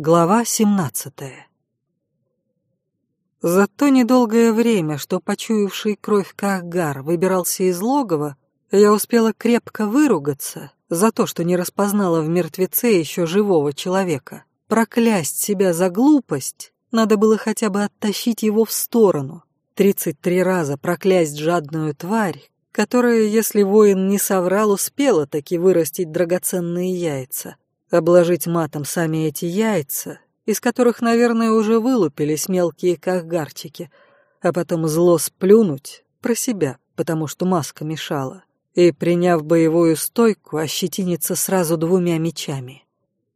Глава 17 За то недолгое время, что почуявший кровь Кахгар выбирался из логова, я успела крепко выругаться за то, что не распознала в мертвеце еще живого человека. Проклясть себя за глупость, надо было хотя бы оттащить его в сторону. Тридцать три раза проклясть жадную тварь, которая, если воин не соврал, успела таки вырастить драгоценные яйца — обложить матом сами эти яйца, из которых, наверное, уже вылупились мелкие кахгарчики, а потом зло сплюнуть про себя, потому что маска мешала, и, приняв боевую стойку, ощетиниться сразу двумя мечами.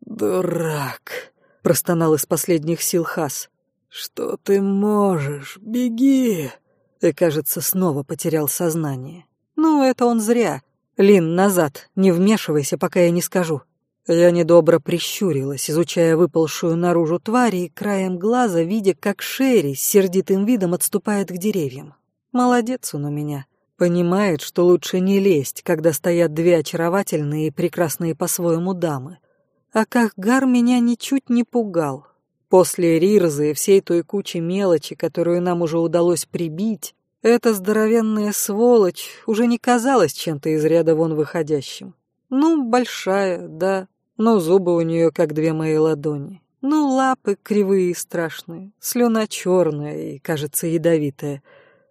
«Дурак!» — простонал из последних сил Хас. «Что ты можешь? Беги!» И, кажется, снова потерял сознание. «Ну, это он зря. Лин, назад, не вмешивайся, пока я не скажу». Я недобро прищурилась, изучая выползшую наружу тварь и краем глаза, видя, как Шерри с сердитым видом отступает к деревьям. Молодец он у меня. Понимает, что лучше не лезть, когда стоят две очаровательные и прекрасные по-своему дамы. А как Гар меня ничуть не пугал. После Рирзы и всей той кучи мелочи, которую нам уже удалось прибить, эта здоровенная сволочь уже не казалась чем-то из ряда вон выходящим. Ну, большая, да, но зубы у нее как две мои ладони. Ну, лапы кривые и страшные, слюна черная и, кажется, ядовитая.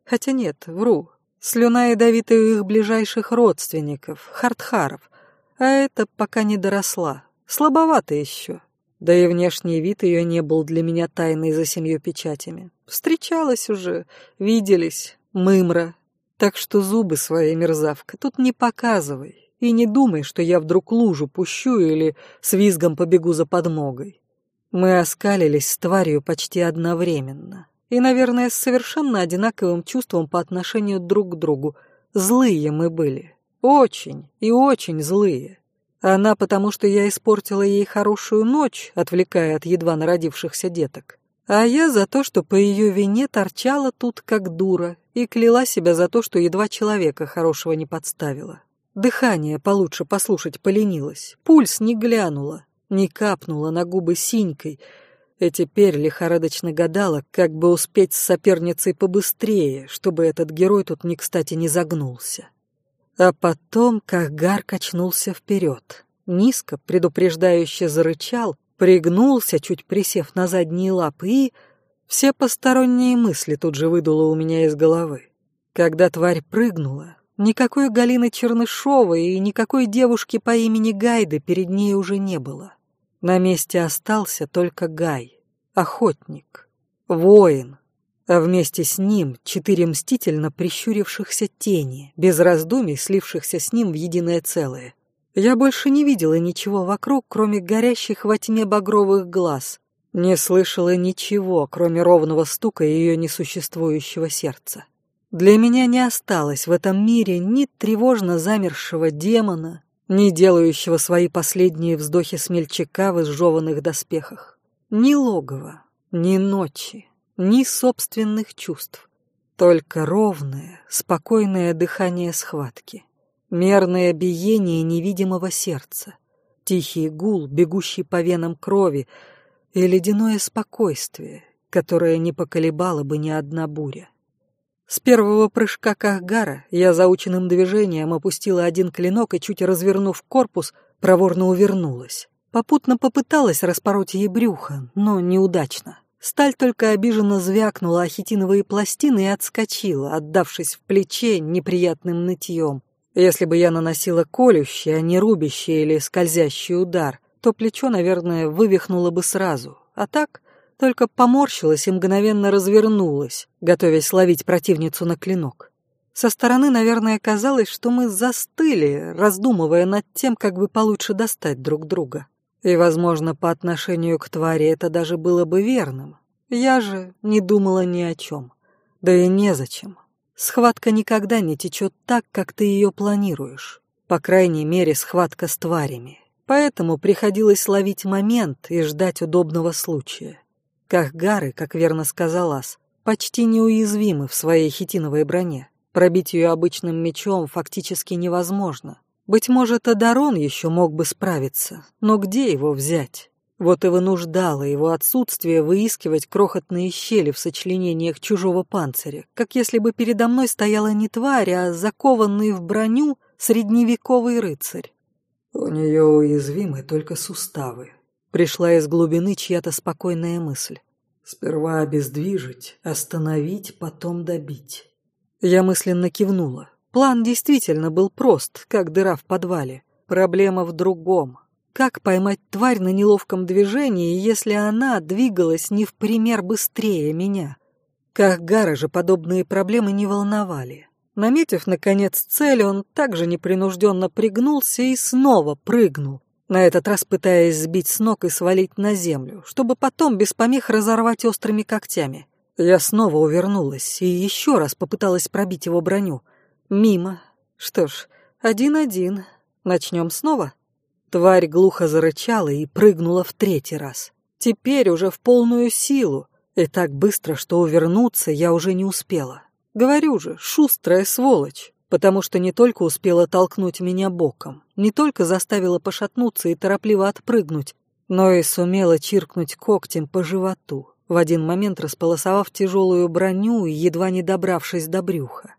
Хотя нет, вру. Слюна ядовитая у их ближайших родственников, хартхаров. А это пока не доросла. Слабовато еще. Да и внешний вид ее не был для меня тайной за семью печатями. Встречалась уже, виделись, мымра. Так что зубы свои, мерзавка, тут не показывай. И не думай, что я вдруг лужу пущу или с визгом побегу за подмогой. Мы оскалились с тварью почти одновременно. И, наверное, с совершенно одинаковым чувством по отношению друг к другу. Злые мы были. Очень и очень злые. Она потому, что я испортила ей хорошую ночь, отвлекая от едва народившихся деток. А я за то, что по ее вине торчала тут как дура и кляла себя за то, что едва человека хорошего не подставила. Дыхание получше послушать поленилось, пульс не глянула, не капнула на губы синькой, и теперь лихорадочно гадала, как бы успеть с соперницей побыстрее, чтобы этот герой тут не кстати не загнулся. А потом Кахгар качнулся вперед, низко, предупреждающе зарычал, пригнулся, чуть присев на задние лапы, и все посторонние мысли тут же выдуло у меня из головы. Когда тварь прыгнула, Никакой Галины Чернышовой и никакой девушки по имени Гайды перед ней уже не было. На месте остался только Гай, охотник, воин, а вместе с ним четыре мстительно прищурившихся тени, без раздумий слившихся с ним в единое целое. Я больше не видела ничего вокруг, кроме горящих во тьме багровых глаз, не слышала ничего, кроме ровного стука ее несуществующего сердца. Для меня не осталось в этом мире ни тревожно замершего демона, ни делающего свои последние вздохи смельчака в изжеванных доспехах, ни логова, ни ночи, ни собственных чувств. Только ровное, спокойное дыхание схватки, мерное биение невидимого сердца, тихий гул, бегущий по венам крови, и ледяное спокойствие, которое не поколебало бы ни одна буря. С первого прыжка Кахгара я заученным движением опустила один клинок и, чуть развернув корпус, проворно увернулась. Попутно попыталась распороть ей брюхо, но неудачно. Сталь только обиженно звякнула о хитиновые пластины и отскочила, отдавшись в плече неприятным нытьем. Если бы я наносила колющий, а не рубящий или скользящий удар, то плечо, наверное, вывихнуло бы сразу. А так только поморщилась и мгновенно развернулась, готовясь ловить противницу на клинок. Со стороны, наверное, казалось, что мы застыли, раздумывая над тем, как бы получше достать друг друга. И, возможно, по отношению к твари это даже было бы верным. Я же не думала ни о чем. Да и незачем. Схватка никогда не течет так, как ты ее планируешь. По крайней мере, схватка с тварями. Поэтому приходилось ловить момент и ждать удобного случая. Кахгары, как верно сказал Ас, почти неуязвимы в своей хитиновой броне. Пробить ее обычным мечом фактически невозможно. Быть может, Адарон еще мог бы справиться, но где его взять? Вот и вынуждало его отсутствие выискивать крохотные щели в сочленениях чужого панциря, как если бы передо мной стояла не тварь, а закованный в броню средневековый рыцарь. «У нее уязвимы только суставы», — пришла из глубины чья-то спокойная мысль. «Сперва обездвижить, остановить, потом добить». Я мысленно кивнула. План действительно был прост, как дыра в подвале. Проблема в другом. Как поймать тварь на неловком движении, если она двигалась не в пример быстрее меня? Как Гара же подобные проблемы не волновали. Наметив, наконец, цель, он также непринужденно пригнулся и снова прыгнул, на этот раз пытаясь сбить с ног и свалить на землю, чтобы потом без помех разорвать острыми когтями. Я снова увернулась и еще раз попыталась пробить его броню. Мимо. Что ж, один-один. Начнем снова? Тварь глухо зарычала и прыгнула в третий раз. Теперь уже в полную силу, и так быстро, что увернуться я уже не успела. Говорю же, шустрая сволочь, потому что не только успела толкнуть меня боком, не только заставила пошатнуться и торопливо отпрыгнуть, но и сумела чиркнуть когтем по животу, в один момент располосовав тяжелую броню и едва не добравшись до брюха.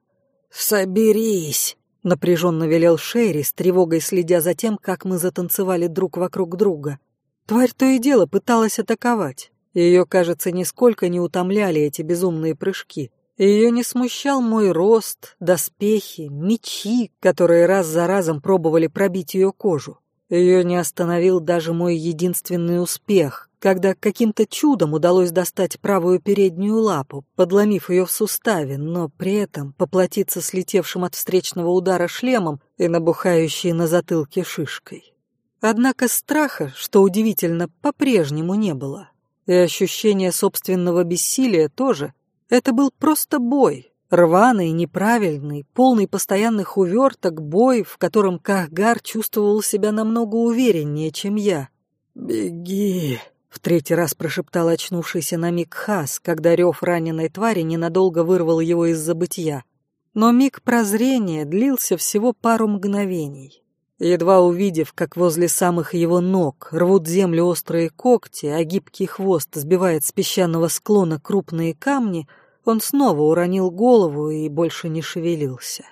«Соберись!» Напряженно велел Шерри, с тревогой следя за тем, как мы затанцевали друг вокруг друга. Тварь то и дело пыталась атаковать. Ее, кажется, нисколько не утомляли эти безумные прыжки. Ее не смущал мой рост, доспехи, мечи, которые раз за разом пробовали пробить ее кожу. Ее не остановил даже мой единственный успех, когда каким-то чудом удалось достать правую переднюю лапу, подломив ее в суставе, но при этом поплатиться слетевшим от встречного удара шлемом и набухающей на затылке шишкой. Однако страха, что удивительно, по-прежнему не было. И ощущение собственного бессилия тоже. Это был просто бой, рваный, неправильный, полный постоянных уверток бой, в котором Кахгар чувствовал себя намного увереннее, чем я. «Беги!» В третий раз прошептал очнувшийся на миг Хас, когда рев раненой твари ненадолго вырвал его из забытья. Но миг прозрения длился всего пару мгновений. Едва увидев, как возле самых его ног рвут землю острые когти, а гибкий хвост сбивает с песчаного склона крупные камни, он снова уронил голову и больше не шевелился.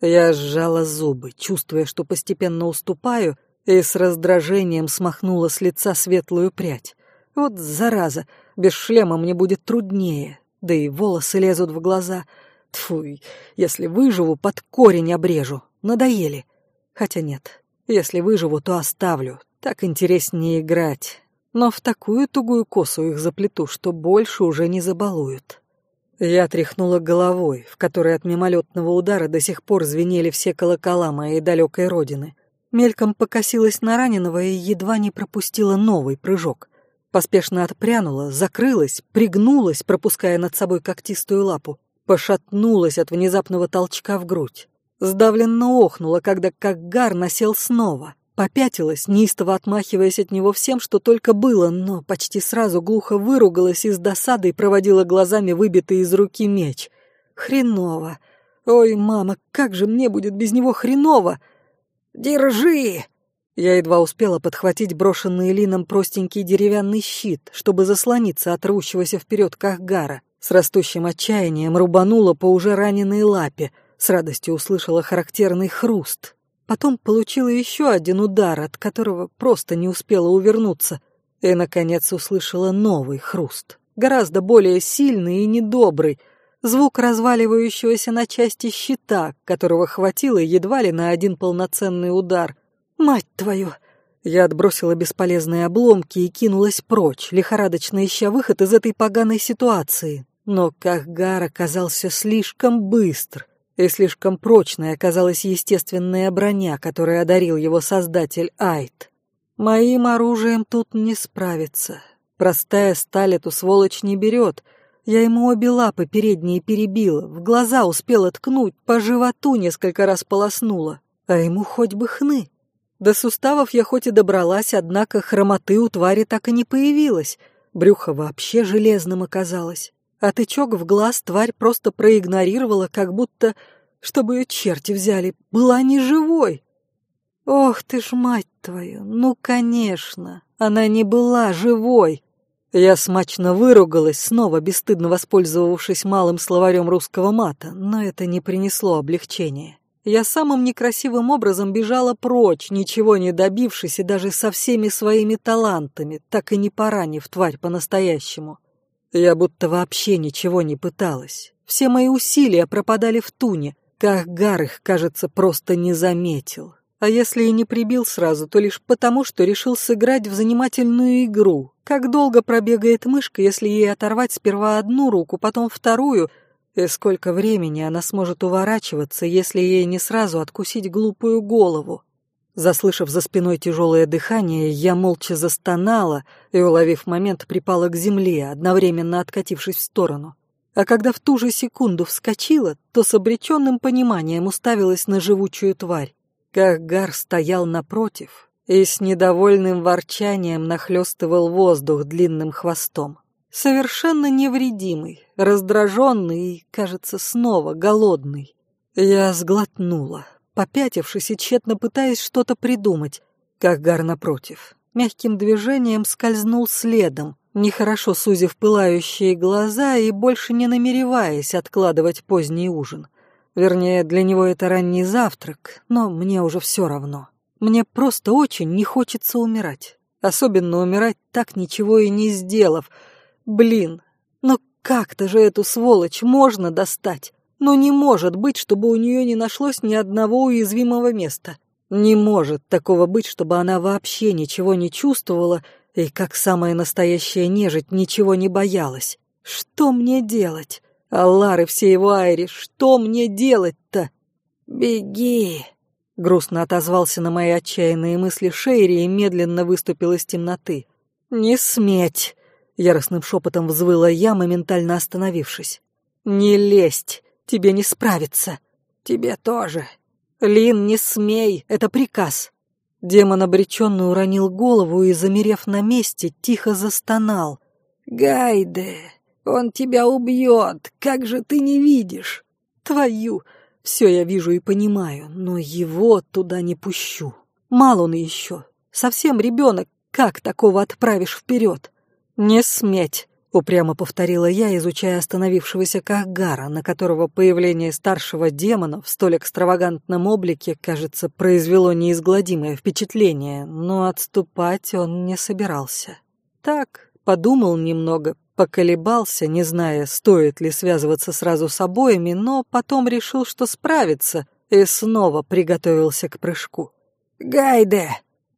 Я сжала зубы, чувствуя, что постепенно уступаю, и с раздражением смахнула с лица светлую прядь. Вот зараза, без шлема мне будет труднее, да и волосы лезут в глаза. Тфуй, если выживу, под корень обрежу. Надоели. Хотя нет, если выживу, то оставлю. Так интереснее играть. Но в такую тугую косу их заплету, что больше уже не забалуют. Я тряхнула головой, в которой от мимолетного удара до сих пор звенели все колокола моей далекой родины. Мельком покосилась на раненого и едва не пропустила новый прыжок. Поспешно отпрянула, закрылась, пригнулась, пропуская над собой когтистую лапу, пошатнулась от внезапного толчка в грудь. Сдавленно охнула, когда Каггар насел снова. Попятилась, неистово отмахиваясь от него всем, что только было, но почти сразу глухо выругалась и с досадой проводила глазами выбитый из руки меч. Хреново. Ой, мама, как же мне будет без него хреново! «Держи!» Я едва успела подхватить брошенный Лином простенький деревянный щит, чтобы заслониться от рвущегося вперед Кахгара. С растущим отчаянием рубанула по уже раненой лапе, с радостью услышала характерный хруст. Потом получила еще один удар, от которого просто не успела увернуться, и, наконец, услышала новый хруст, гораздо более сильный и недобрый, звук разваливающегося на части щита, которого хватило едва ли на один полноценный удар — «Мать твою!» Я отбросила бесполезные обломки и кинулась прочь, лихорадочно ища выход из этой поганой ситуации. Но Кахгар оказался слишком быстр, и слишком прочной оказалась естественная броня, которой одарил его создатель Айт. Моим оружием тут не справиться. Простая сталь эту сволочь не берет. Я ему обе лапы передние перебила, в глаза успела ткнуть, по животу несколько раз полоснула. А ему хоть бы хны. До суставов я хоть и добралась, однако хромоты у твари так и не появилось. Брюхо вообще железным оказалось. А тычок в глаз тварь просто проигнорировала, как будто, чтобы ее черти взяли, была не живой. Ох ты ж, мать твою, ну, конечно, Она не была живой. Я смачно выругалась, снова бесстыдно воспользовавшись малым словарем русского мата, но это не принесло облегчения. Я самым некрасивым образом бежала прочь, ничего не добившись и даже со всеми своими талантами, так и не поранив тварь по-настоящему. Я будто вообще ничего не пыталась. Все мои усилия пропадали в туне, как Гар их, кажется, просто не заметил. А если и не прибил сразу, то лишь потому, что решил сыграть в занимательную игру. Как долго пробегает мышка, если ей оторвать сперва одну руку, потом вторую — и сколько времени она сможет уворачиваться, если ей не сразу откусить глупую голову? Заслышав за спиной тяжелое дыхание, я молча застонала и, уловив момент, припала к земле, одновременно откатившись в сторону. А когда в ту же секунду вскочила, то с обреченным пониманием уставилась на живучую тварь. Как гар стоял напротив и с недовольным ворчанием нахлестывал воздух длинным хвостом. Совершенно невредимый, раздраженный и, кажется, снова голодный. Я сглотнула, попятившись и тщетно пытаясь что-то придумать, как гар напротив. Мягким движением скользнул следом, нехорошо сузив пылающие глаза и больше не намереваясь откладывать поздний ужин. Вернее, для него это ранний завтрак, но мне уже все равно. Мне просто очень не хочется умирать. Особенно умирать так ничего и не сделав — Блин, но как-то же эту сволочь можно достать. Но не может быть, чтобы у нее не нашлось ни одного уязвимого места. Не может такого быть, чтобы она вообще ничего не чувствовала и, как самая настоящая нежить, ничего не боялась. Что мне делать? Аллар и все его айри, что мне делать-то? Беги! Грустно отозвался на мои отчаянные мысли Шейри и медленно выступил из темноты. «Не сметь! Яростным шепотом взвыла я, моментально остановившись. «Не лезть! Тебе не справиться!» «Тебе тоже!» «Лин, не смей! Это приказ!» Демон обреченно уронил голову и, замерев на месте, тихо застонал. «Гайде! Он тебя убьет! Как же ты не видишь?» «Твою! Все я вижу и понимаю, но его туда не пущу. Мал он еще. Совсем ребенок. Как такого отправишь вперед?» «Не сметь!» — упрямо повторила я, изучая остановившегося Кахгара, на которого появление старшего демона в столь экстравагантном облике, кажется, произвело неизгладимое впечатление, но отступать он не собирался. Так, подумал немного, поколебался, не зная, стоит ли связываться сразу с обоими, но потом решил, что справится, и снова приготовился к прыжку. «Гайде!»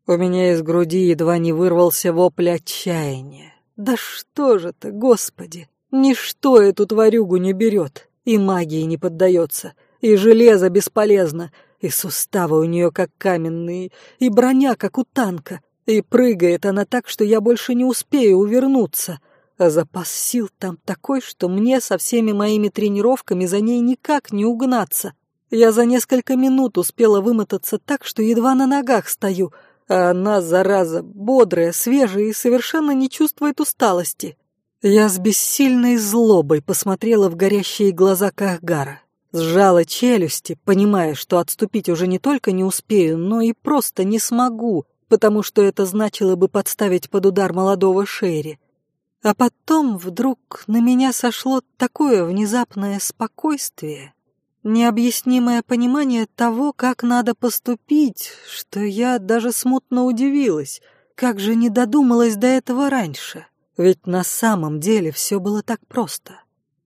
У меня из груди едва не вырвался вопль отчаяния. Да что же ты, Господи! Ничто эту тварюгу не берет, и магии не поддается, и железо бесполезно, и суставы у нее как каменные, и броня как у танка, и прыгает она так, что я больше не успею увернуться, а запас сил там такой, что мне со всеми моими тренировками за ней никак не угнаться. Я за несколько минут успела вымотаться так, что едва на ногах стою — а она, зараза, бодрая, свежая и совершенно не чувствует усталости. Я с бессильной злобой посмотрела в горящие глаза Кахгара, сжала челюсти, понимая, что отступить уже не только не успею, но и просто не смогу, потому что это значило бы подставить под удар молодого Шерри. А потом вдруг на меня сошло такое внезапное спокойствие, необъяснимое понимание того, как надо поступить, что я даже смутно удивилась, как же не додумалась до этого раньше. Ведь на самом деле все было так просто.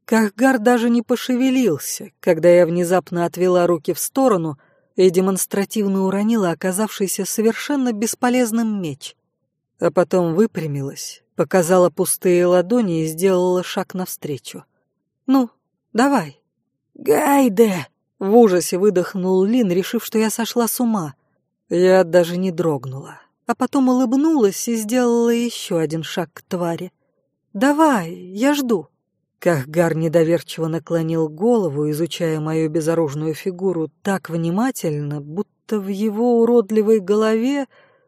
Кахгар даже не пошевелился, когда я внезапно отвела руки в сторону и демонстративно уронила оказавшийся совершенно бесполезным меч. А потом выпрямилась, показала пустые ладони и сделала шаг навстречу. «Ну, давай, «Гайде!» — в ужасе выдохнул Лин, решив, что я сошла с ума. Я даже не дрогнула, а потом улыбнулась и сделала еще один шаг к твари. «Давай, я жду». Кахгар недоверчиво наклонил голову, изучая мою безоружную фигуру так внимательно, будто в его уродливой голове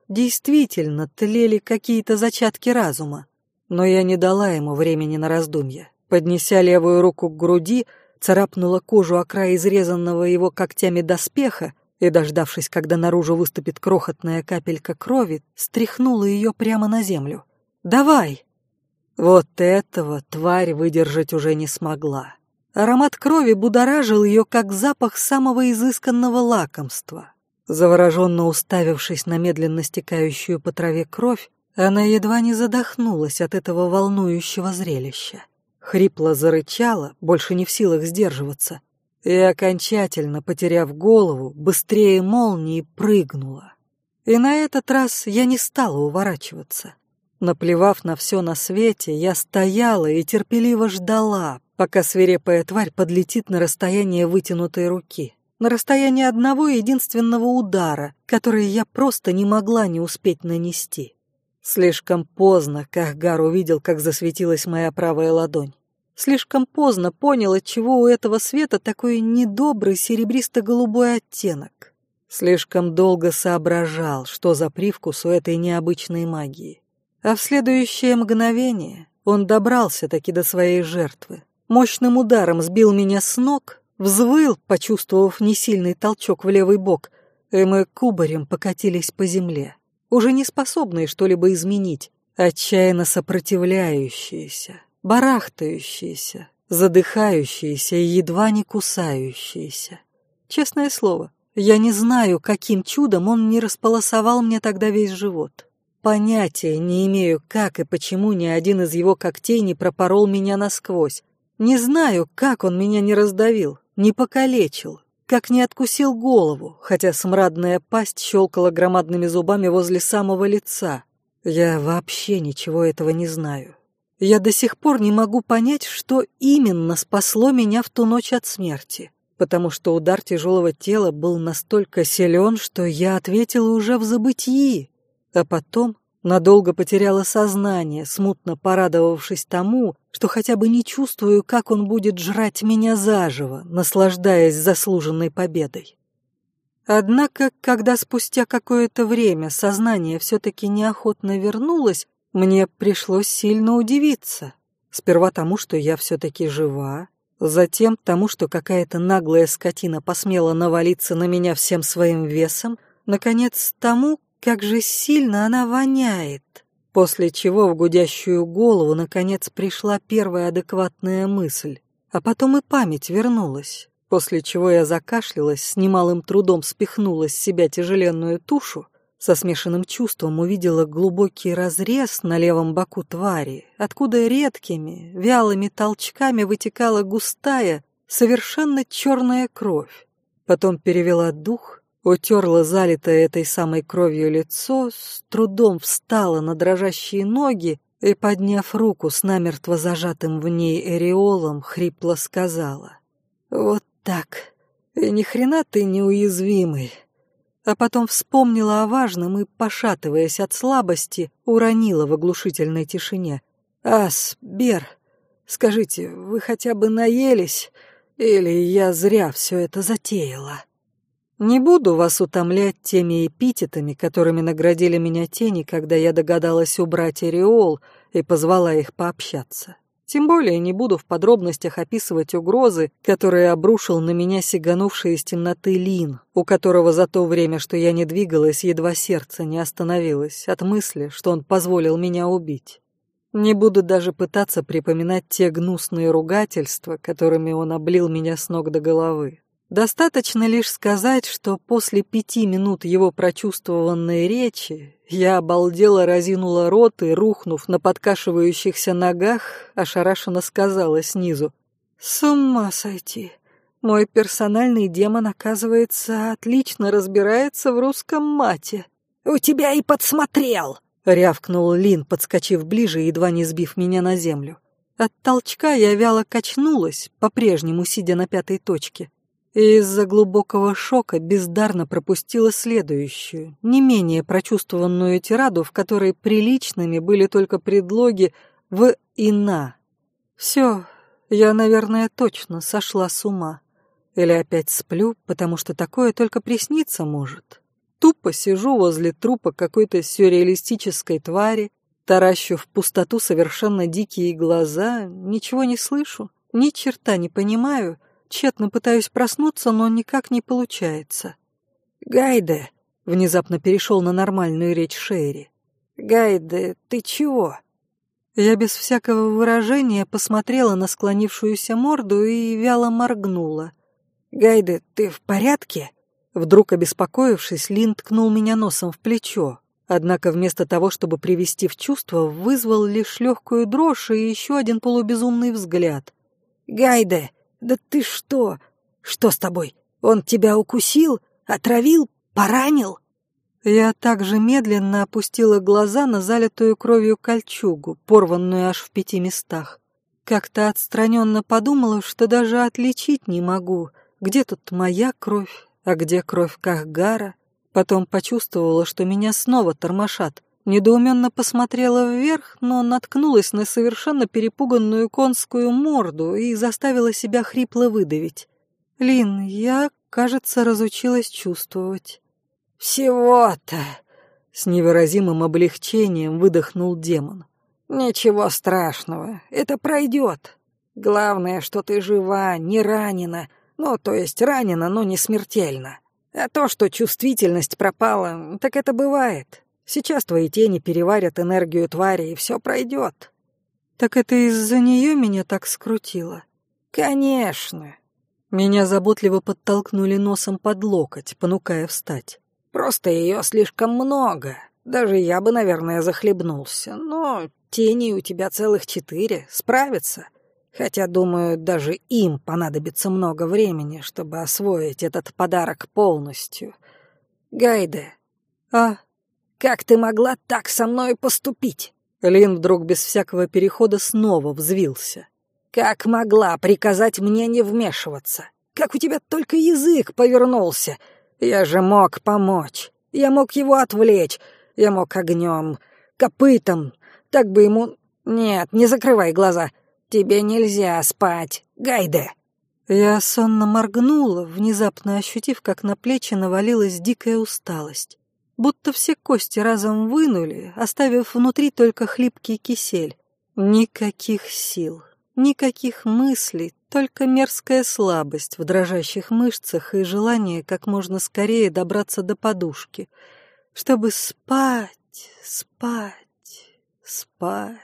действительно тлели какие-то зачатки разума. Но я не дала ему времени на раздумья. Поднеся левую руку к груди, царапнула кожу о край изрезанного его когтями доспеха и, дождавшись, когда наружу выступит крохотная капелька крови, стряхнула ее прямо на землю. «Давай!» Вот этого тварь выдержать уже не смогла. Аромат крови будоражил ее, как запах самого изысканного лакомства. Завороженно уставившись на медленно стекающую по траве кровь, она едва не задохнулась от этого волнующего зрелища. Хрипло зарычала, больше не в силах сдерживаться, и, окончательно потеряв голову, быстрее молнии прыгнула. И на этот раз я не стала уворачиваться. Наплевав на все на свете, я стояла и терпеливо ждала, пока свирепая тварь подлетит на расстояние вытянутой руки на расстоянии одного единственного удара, который я просто не могла не успеть нанести. Слишком поздно Кахгар увидел, как засветилась моя правая ладонь. Слишком поздно понял, отчего у этого света такой недобрый серебристо-голубой оттенок. Слишком долго соображал, что за привкус у этой необычной магии. А в следующее мгновение он добрался таки до своей жертвы. Мощным ударом сбил меня с ног, Взвыл, почувствовав несильный толчок в левый бок, и мы кубарем покатились по земле, уже не способные что-либо изменить, отчаянно сопротивляющиеся, барахтающиеся, задыхающиеся и едва не кусающиеся. Честное слово, я не знаю, каким чудом он не располосовал мне тогда весь живот. Понятия не имею, как и почему ни один из его когтей не пропорол меня насквозь. Не знаю, как он меня не раздавил не покалечил, как не откусил голову, хотя смрадная пасть щелкала громадными зубами возле самого лица. Я вообще ничего этого не знаю. Я до сих пор не могу понять, что именно спасло меня в ту ночь от смерти, потому что удар тяжелого тела был настолько силен, что я ответила уже в забытии, а потом Надолго потеряла сознание, смутно порадовавшись тому, что хотя бы не чувствую, как он будет жрать меня заживо, наслаждаясь заслуженной победой. Однако, когда спустя какое-то время сознание все-таки неохотно вернулось, мне пришлось сильно удивиться. Сперва тому, что я все-таки жива, затем тому, что какая-то наглая скотина посмела навалиться на меня всем своим весом, наконец тому, как же сильно она воняет! После чего в гудящую голову наконец пришла первая адекватная мысль, а потом и память вернулась, после чего я закашлялась, с немалым трудом спихнула с себя тяжеленную тушу, со смешанным чувством увидела глубокий разрез на левом боку твари, откуда редкими, вялыми толчками вытекала густая, совершенно черная кровь. Потом перевела дух утерла залитое этой самой кровью лицо, с трудом встала на дрожащие ноги и, подняв руку с намертво зажатым в ней ореолом, хрипло сказала. «Вот так. И ни хрена ты неуязвимый». А потом вспомнила о важном и, пошатываясь от слабости, уронила в оглушительной тишине. «Ас, Бер, скажите, вы хотя бы наелись? Или я зря все это затеяла?» Не буду вас утомлять теми эпитетами, которыми наградили меня тени, когда я догадалась убрать ореол и позвала их пообщаться. Тем более не буду в подробностях описывать угрозы, которые обрушил на меня сиганувший из темноты Лин, у которого за то время, что я не двигалась, едва сердце не остановилось от мысли, что он позволил меня убить. Не буду даже пытаться припоминать те гнусные ругательства, которыми он облил меня с ног до головы. Достаточно лишь сказать, что после пяти минут его прочувствованной речи я обалдела, разинула рот и, рухнув на подкашивающихся ногах, ошарашенно сказала снизу. «С ума сойти! Мой персональный демон, оказывается, отлично разбирается в русском мате». «У тебя и подсмотрел!» — рявкнул Лин, подскочив ближе, едва не сбив меня на землю. От толчка я вяло качнулась, по-прежнему сидя на пятой точке и из-за глубокого шока бездарно пропустила следующую, не менее прочувствованную тираду, в которой приличными были только предлоги «в» и «на». Все, я, наверное, точно сошла с ума. Или опять сплю, потому что такое только присниться может. Тупо сижу возле трупа какой-то сюрреалистической твари, таращу в пустоту совершенно дикие глаза, ничего не слышу, ни черта не понимаю — Тщетно пытаюсь проснуться, но никак не получается. «Гайде!» — внезапно перешел на нормальную речь Шерри. «Гайде, ты чего?» Я без всякого выражения посмотрела на склонившуюся морду и вяло моргнула. «Гайде, ты в порядке?» Вдруг обеспокоившись, Лин ткнул меня носом в плечо. Однако вместо того, чтобы привести в чувство, вызвал лишь легкую дрожь и еще один полубезумный взгляд. «Гайде, да ты что? Что с тобой? Он тебя укусил? Отравил? Поранил?» Я также медленно опустила глаза на залитую кровью кольчугу, порванную аж в пяти местах. Как-то отстраненно подумала, что даже отличить не могу, где тут моя кровь, а где кровь Кахгара. Потом почувствовала, что меня снова тормошат. Недоуменно посмотрела вверх, но наткнулась на совершенно перепуганную конскую морду и заставила себя хрипло выдавить. «Лин, я, кажется, разучилась чувствовать». «Всего-то!» — с невыразимым облегчением выдохнул демон. «Ничего страшного, это пройдет. Главное, что ты жива, не ранена, ну, то есть ранена, но не смертельно. А то, что чувствительность пропала, так это бывает. Сейчас твои тени переварят энергию твари, и все пройдет. Так это из-за нее меня так скрутило? Конечно. Меня заботливо подтолкнули носом под локоть, понукая встать. Просто ее слишком много. Даже я бы, наверное, захлебнулся. Но тени у тебя целых четыре, справятся. Хотя, думаю, даже им понадобится много времени, чтобы освоить этот подарок полностью. Гайде, а как ты могла так со мной поступить? Лин вдруг без всякого перехода снова взвился. Как могла приказать мне не вмешиваться? Как у тебя только язык повернулся? Я же мог помочь. Я мог его отвлечь. Я мог огнем, копытом. Так бы ему... Нет, не закрывай глаза. «Тебе нельзя спать, Гайде!» Я сонно моргнула, внезапно ощутив, как на плечи навалилась дикая усталость. Будто все кости разом вынули, оставив внутри только хлипкий кисель. Никаких сил, никаких мыслей, только мерзкая слабость в дрожащих мышцах и желание как можно скорее добраться до подушки, чтобы спать, спать, спать.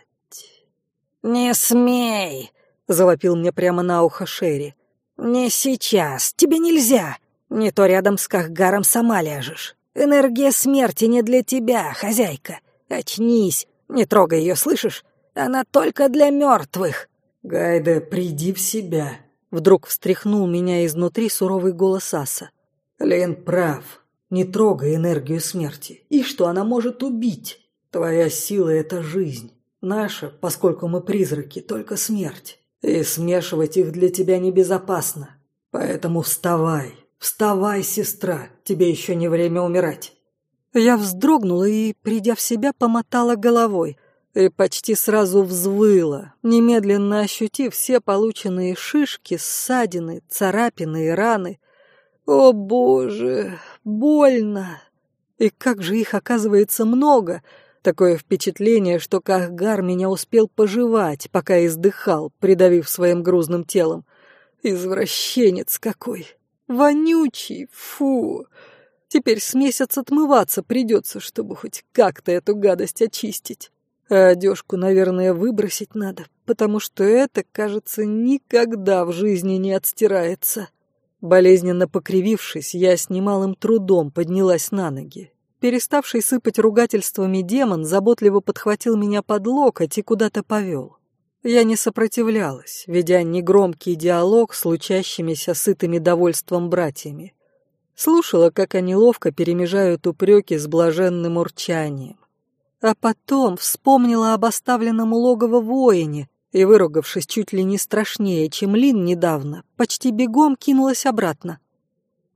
«Не смей!» — завопил мне прямо на ухо Шерри. «Не сейчас, тебе нельзя. Не то рядом с Кахгаром сама ляжешь. Энергия смерти не для тебя, хозяйка. Очнись, не трогай ее, слышишь? Она только для мертвых». «Гайда, приди в себя», — вдруг встряхнул меня изнутри суровый голос Аса. «Лен прав. Не трогай энергию смерти. И что она может убить? Твоя сила — это жизнь. Наша, поскольку мы призраки, только смерть. И смешивать их для тебя небезопасно. Поэтому вставай, вставай, сестра, тебе еще не время умирать. Я вздрогнула и, придя в себя, помотала головой и почти сразу взвыла, немедленно ощутив все полученные шишки, ссадины, царапины и раны. О, Боже, больно! И как же их, оказывается, много — Такое впечатление, что Кахгар меня успел пожевать, пока издыхал, придавив своим грузным телом. Извращенец какой! Вонючий! Фу! Теперь с месяц отмываться придется, чтобы хоть как-то эту гадость очистить. А одежку, наверное, выбросить надо, потому что это, кажется, никогда в жизни не отстирается. Болезненно покривившись, я с немалым трудом поднялась на ноги Переставший сыпать ругательствами демон заботливо подхватил меня под локоть и куда-то повел. Я не сопротивлялась, ведя негромкий диалог с лучащимися сытыми довольством братьями. Слушала, как они ловко перемежают упреки с блаженным урчанием. А потом вспомнила об оставленном у логова воине и, выругавшись чуть ли не страшнее, чем Лин недавно, почти бегом кинулась обратно.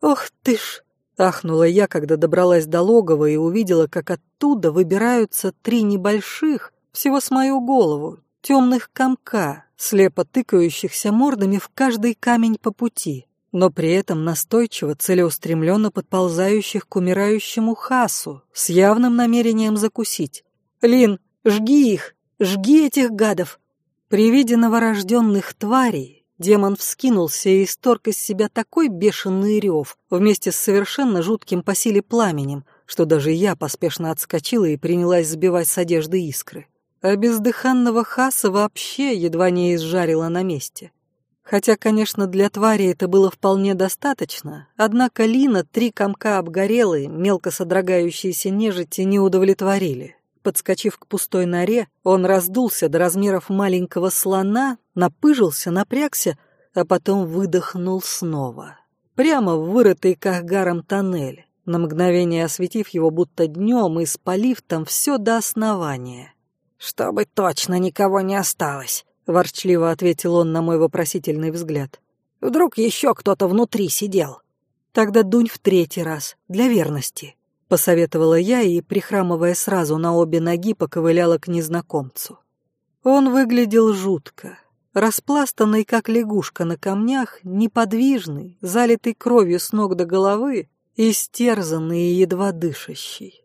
«Ох ты ж!» Ахнула я, когда добралась до логова и увидела, как оттуда выбираются три небольших, всего с мою голову, темных комка, слепо тыкающихся мордами в каждый камень по пути, но при этом настойчиво, целеустремленно подползающих к умирающему хасу, с явным намерением закусить. «Лин, жги их! Жги этих гадов!» При виде новорожденных тварей демон вскинулся и исторг из себя такой бешеный рев, вместе с совершенно жутким по силе пламенем, что даже я поспешно отскочила и принялась сбивать с одежды искры. А бездыханного Хаса вообще едва не изжарила на месте. Хотя, конечно, для твари это было вполне достаточно, однако Лина три комка обгорелой, мелко содрогающиеся нежити не удовлетворили. Подскочив к пустой норе, он раздулся до размеров маленького слона, напыжился, напрягся, а потом выдохнул снова. Прямо в вырытый кахгаром тоннель, на мгновение осветив его будто днем и спалив там все до основания. «Чтобы точно никого не осталось», ворчливо ответил он на мой вопросительный взгляд. Вдруг еще кто-то внутри сидел. Тогда дунь в третий раз, для верности, посоветовала я и, прихрамывая сразу на обе ноги, поковыляла к незнакомцу. Он выглядел жутко, распластанный, как лягушка на камнях, неподвижный, залитый кровью с ног до головы, истерзанный и едва дышащий.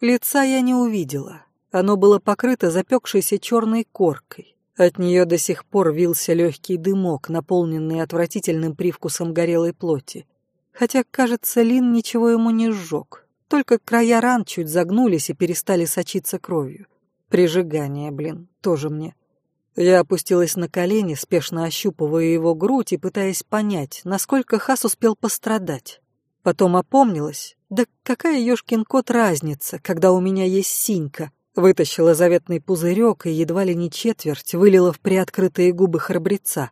Лица я не увидела, оно было покрыто запекшейся черной коркой. От нее до сих пор вился легкий дымок, наполненный отвратительным привкусом горелой плоти. Хотя, кажется, Лин ничего ему не сжег. Только края ран чуть загнулись и перестали сочиться кровью. Прижигание, блин, тоже мне. Я опустилась на колени, спешно ощупывая его грудь и пытаясь понять, насколько Хас успел пострадать. Потом опомнилась. Да какая ёшкин кот разница, когда у меня есть синька, Вытащила заветный пузырек и едва ли не четверть вылила в приоткрытые губы храбреца.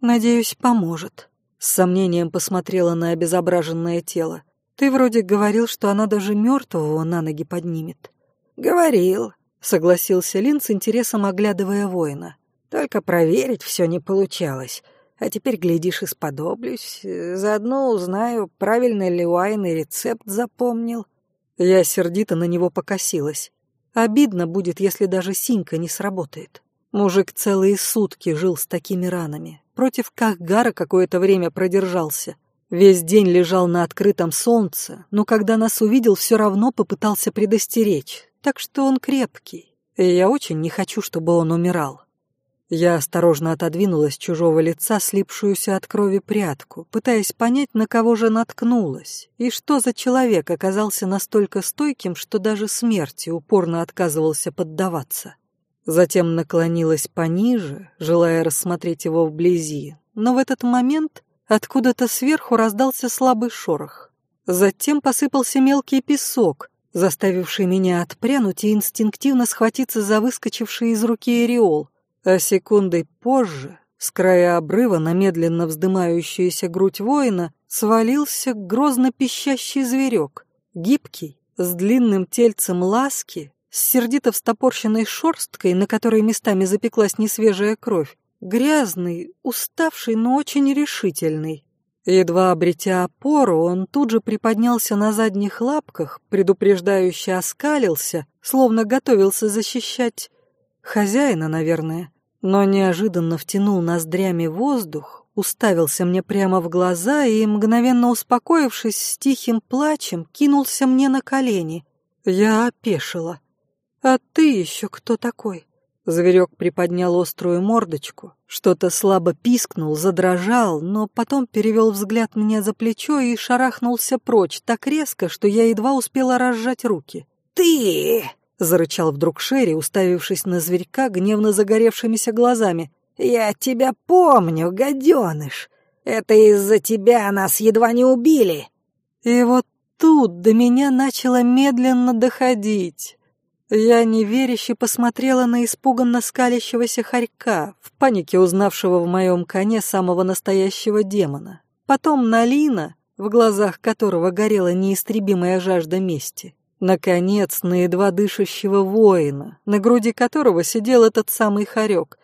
«Надеюсь, поможет». С сомнением посмотрела на обезображенное тело. «Ты вроде говорил, что она даже мертвого на ноги поднимет». «Говорил», — согласился Лин с интересом оглядывая воина. «Только проверить все не получалось. А теперь, глядишь, исподоблюсь. Заодно узнаю, правильно ли Уайн рецепт запомнил». Я сердито на него покосилась. Обидно будет, если даже синька не сработает. Мужик целые сутки жил с такими ранами. Против Кахгара какое-то время продержался. Весь день лежал на открытом солнце, но когда нас увидел, все равно попытался предостеречь. Так что он крепкий. И я очень не хочу, чтобы он умирал. Я осторожно отодвинулась чужого лица слипшуюся от крови прядку, пытаясь понять, на кого же наткнулась, и что за человек оказался настолько стойким, что даже смерти упорно отказывался поддаваться. Затем наклонилась пониже, желая рассмотреть его вблизи, но в этот момент откуда-то сверху раздался слабый шорох. Затем посыпался мелкий песок, заставивший меня отпрянуть и инстинктивно схватиться за выскочивший из руки ореол а секундой позже, с края обрыва на медленно вздымающуюся грудь воина, свалился грозно пищащий зверек, гибкий, с длинным тельцем ласки, с сердито встопорщенной шорсткой, на которой местами запеклась несвежая кровь, грязный, уставший, но очень решительный. Едва обретя опору, он тут же приподнялся на задних лапках, предупреждающе оскалился, словно готовился защищать хозяина, наверное но неожиданно втянул ноздрями воздух, уставился мне прямо в глаза и, мгновенно успокоившись с тихим плачем, кинулся мне на колени. Я опешила. «А ты еще кто такой?» Зверек приподнял острую мордочку, что-то слабо пискнул, задрожал, но потом перевел взгляд мне за плечо и шарахнулся прочь так резко, что я едва успела разжать руки. «Ты!» — зарычал вдруг Шерри, уставившись на зверька гневно загоревшимися глазами. «Я тебя помню, гаденыш! Это из-за тебя нас едва не убили!» И вот тут до меня начало медленно доходить. Я неверяще посмотрела на испуганно скалящегося хорька, в панике узнавшего в моем коне самого настоящего демона. Потом на Лина, в глазах которого горела неистребимая жажда мести. Наконец, на едва дышащего воина, на груди которого сидел этот самый хорек.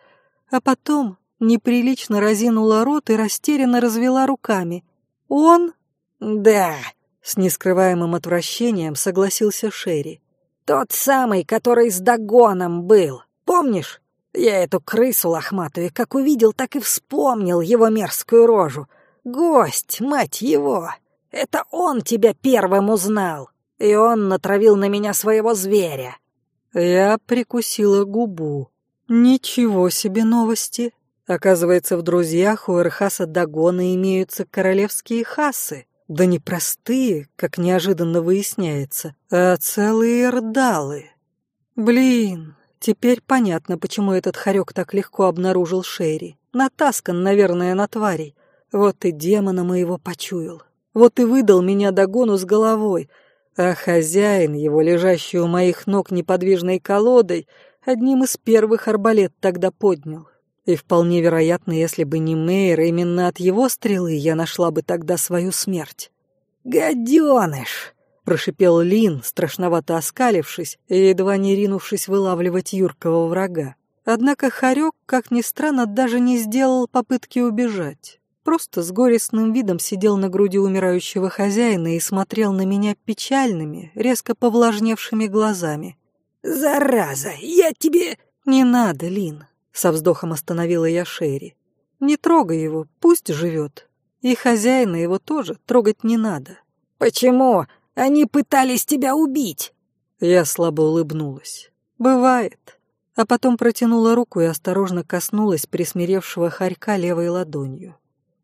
А потом неприлично разинула рот и растерянно развела руками. «Он?» «Да», — с нескрываемым отвращением согласился Шерри. «Тот самый, который с Дагоном был. Помнишь? Я эту крысу лохматую как увидел, так и вспомнил его мерзкую рожу. Гость, мать его! Это он тебя первым узнал!» И он натравил на меня своего зверя». Я прикусила губу. «Ничего себе новости!» Оказывается, в друзьях у Эрхаса Дагона имеются королевские хасы. Да не простые, как неожиданно выясняется, а целые эрдалы. Блин, теперь понятно, почему этот хорек так легко обнаружил Шерри. Натаскан, наверное, на тварей. Вот и демона моего почуял. Вот и выдал меня догону с головой. А хозяин его, лежащий у моих ног неподвижной колодой, одним из первых арбалет тогда поднял. И вполне вероятно, если бы не Мейер, именно от его стрелы я нашла бы тогда свою смерть. «Гаденыш!» — прошипел Лин, страшновато оскалившись и едва не ринувшись вылавливать юркого врага. Однако Харек, как ни странно, даже не сделал попытки убежать. Просто с горестным видом сидел на груди умирающего хозяина и смотрел на меня печальными, резко повлажневшими глазами. «Зараза, я тебе...» «Не надо, Лин», — со вздохом остановила я Шерри. «Не трогай его, пусть живет. И хозяина его тоже трогать не надо». «Почему? Они пытались тебя убить!» Я слабо улыбнулась. «Бывает». А потом протянула руку и осторожно коснулась присмиревшего хорька левой ладонью.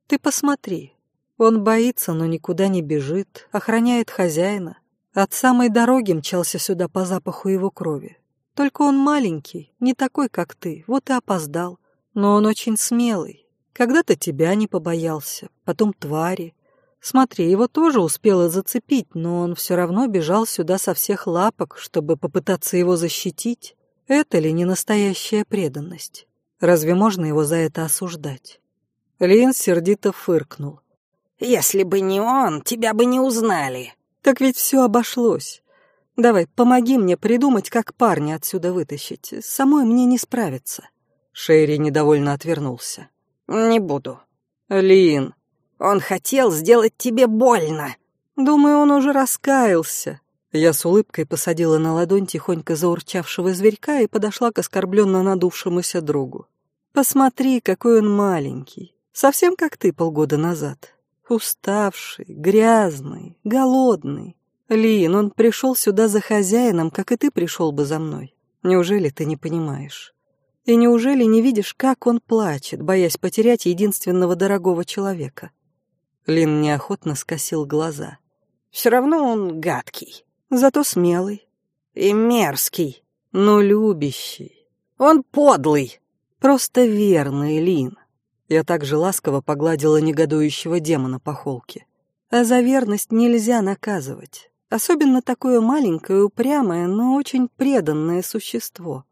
«Ты посмотри. Он боится, но никуда не бежит, охраняет хозяина. От самой дороги мчался сюда по запаху его крови. Только он маленький, не такой, как ты, вот и опоздал. Но он очень смелый. Когда-то тебя не побоялся, потом твари. Смотри, его тоже успело зацепить, но он все равно бежал сюда со всех лапок, чтобы попытаться его защитить. Это ли не настоящая преданность? Разве можно его за это осуждать? Лин сердито фыркнул. «Если бы не он, тебя бы не узнали». «Так ведь все обошлось. Давай, помоги мне придумать, как парня отсюда вытащить. Самой мне не справиться». Шерри недовольно отвернулся. «Не буду». «Лин». «Он хотел сделать тебе больно». «Думаю, он уже раскаялся». Я с улыбкой посадила на ладонь тихонько заурчавшего зверька и подошла к оскорбленно надувшемуся другу. «Посмотри, какой он маленький. Совсем как ты полгода назад. Уставший, грязный, голодный. Лин, он пришел сюда за хозяином, как и ты пришел бы за мной. Неужели ты не понимаешь? И неужели не видишь, как он плачет, боясь потерять единственного дорогого человека? Лин неохотно скосил глаза. Все равно он гадкий, зато смелый. И мерзкий, но любящий. Он подлый. Просто верный, Лин. Я также ласково погладила негодующего демона по холке. А за верность нельзя наказывать. Особенно такое маленькое, упрямое, но очень преданное существо.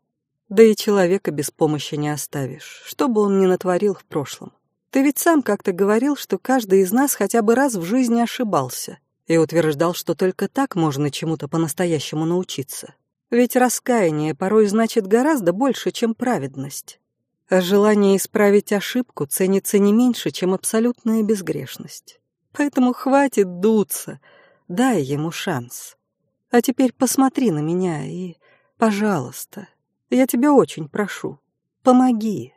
Да и человека без помощи не оставишь, что бы он ни натворил в прошлом. Ты ведь сам как-то говорил, что каждый из нас хотя бы раз в жизни ошибался, и утверждал, что только так можно чему-то по-настоящему научиться. Ведь раскаяние порой значит гораздо больше, чем праведность. А желание исправить ошибку ценится не меньше, чем абсолютная безгрешность. Поэтому хватит дуться — Дай ему шанс. А теперь посмотри на меня и, пожалуйста, я тебя очень прошу, помоги.